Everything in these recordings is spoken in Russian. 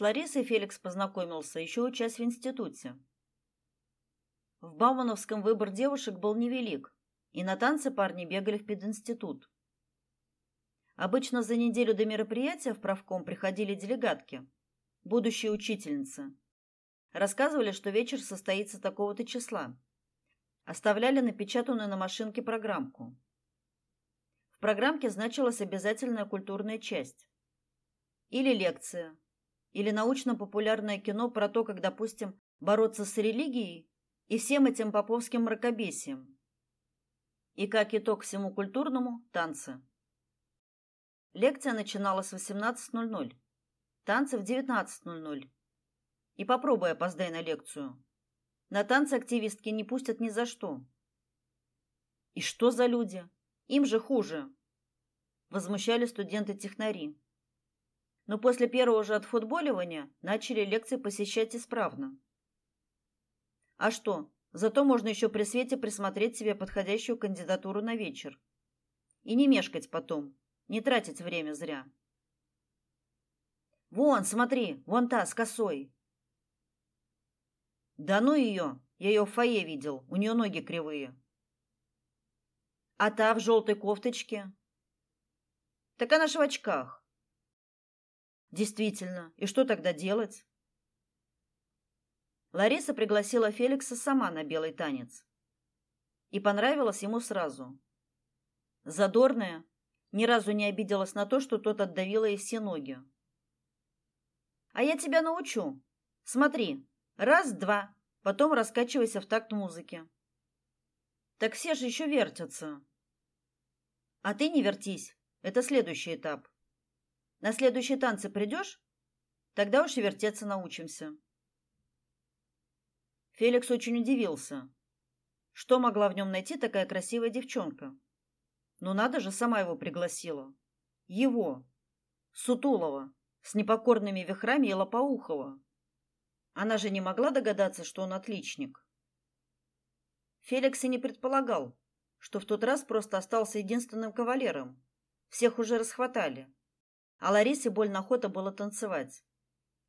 С Ларисой Феликс познакомился еще учась в институте. В Баумановском выбор девушек был невелик, и на танцы парни бегали в пединститут. Обычно за неделю до мероприятия в правком приходили делегатки, будущие учительницы. Рассказывали, что вечер состоится такого-то числа. Оставляли напечатанную на машинке программку. В программке значилась обязательная культурная часть. Или лекция, или научно-популярное кино про то, как, допустим, бороться с религией и всем этим поповским мракобесием. И как итог всему культурному танцы. Лекция начиналась в 18:00. Танцы в 19:00. И попробуй опоздай на лекцию. На танцы активистки не пустят ни за что. И что за люди? Им же хуже. Возмущали студенты-технари. Но после первого же отфутболивания начали лекции посещать исправно. А что? Зато можно еще при свете присмотреть себе подходящую кандидатуру на вечер. И не мешкать потом, не тратить время зря. Вон, смотри, вон та с косой. Да ну ее, я ее в фойе видел, у нее ноги кривые. А та в желтой кофточке? Так она ж в очках. Действительно, и что тогда делать? Лариса пригласила Феликса сама на белый танец. И понравилось ему сразу. Задорная, ни разу не обиделась на то, что тот отдавила ей все ноги. А я тебя научу. Смотри. Раз, два, потом раскачивайся в такт музыки. Так все же еще вертятся. А ты не вертись. Это следующий этап. На следующие танцы придешь? Тогда уж и вертеться научимся. Феликс очень удивился. Что могла в нем найти такая красивая девчонка? Ну надо же, сама его пригласила. Его, Сутулова, с непокорными вихрами и лопоухого. Она же не могла догадаться, что он отличник. Феликс и не предполагал, что в тот раз просто остался единственным кавалером. Всех уже расхватали. А Ларисе больно охота было танцевать.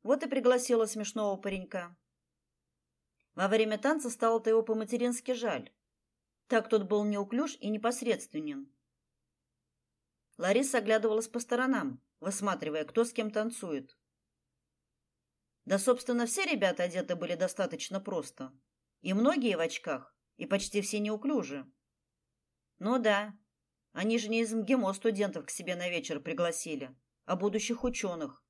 Вот и пригласила смешного паренька. Во время танца стало-то его по-матерински жаль. Так тот был неуклюж и непосредственен. Лариса оглядывалась по сторонам, высматривая, кто с кем танцует. Да, собственно, все ребята одеты были достаточно просто. И многие в очках, и почти все неуклюжи. Ну да, они же не из МГИМО студентов к себе на вечер пригласили, а будущих ученых.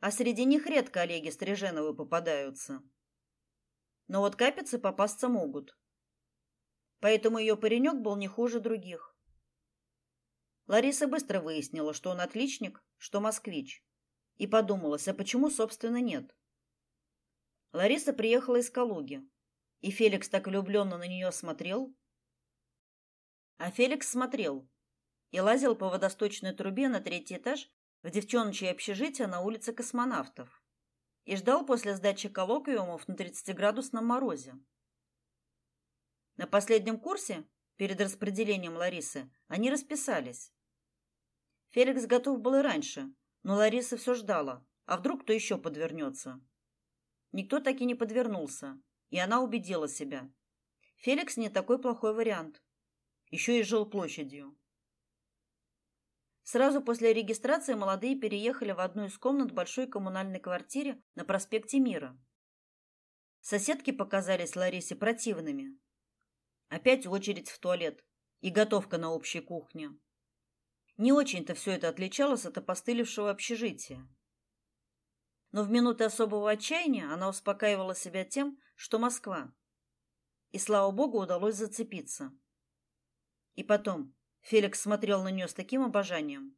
А среди них редко Олеги Стриженовы попадаются но вот капицы попасться могут. Поэтому ее паренек был не хуже других. Лариса быстро выяснила, что он отличник, что москвич, и подумала, а почему, собственно, нет. Лариса приехала из Калуги, и Феликс так влюбленно на нее смотрел. А Феликс смотрел и лазил по водосточной трубе на третий этаж в девчоночье общежитие на улице Космонавтов и ждал после сдачи коллоквиумов на 30-градусном морозе. На последнем курсе, перед распределением Ларисы, они расписались. Феликс готов был и раньше, но Лариса все ждала, а вдруг кто еще подвернется. Никто так и не подвернулся, и она убедила себя. Феликс не такой плохой вариант. Еще и жил площадью. Сразу после регистрации молодые переехали в одну из комнат большой коммунальной квартире на проспекте Мира. Соседки показались Ларисе противными. Опять очередь в туалет и готовка на общей кухне. Не очень-то все это отличалось от опостылевшего общежития. Но в минуты особого отчаяния она успокаивала себя тем, что Москва. И слава богу, удалось зацепиться. И потом Феликс смотрел на нее с таким обожанием,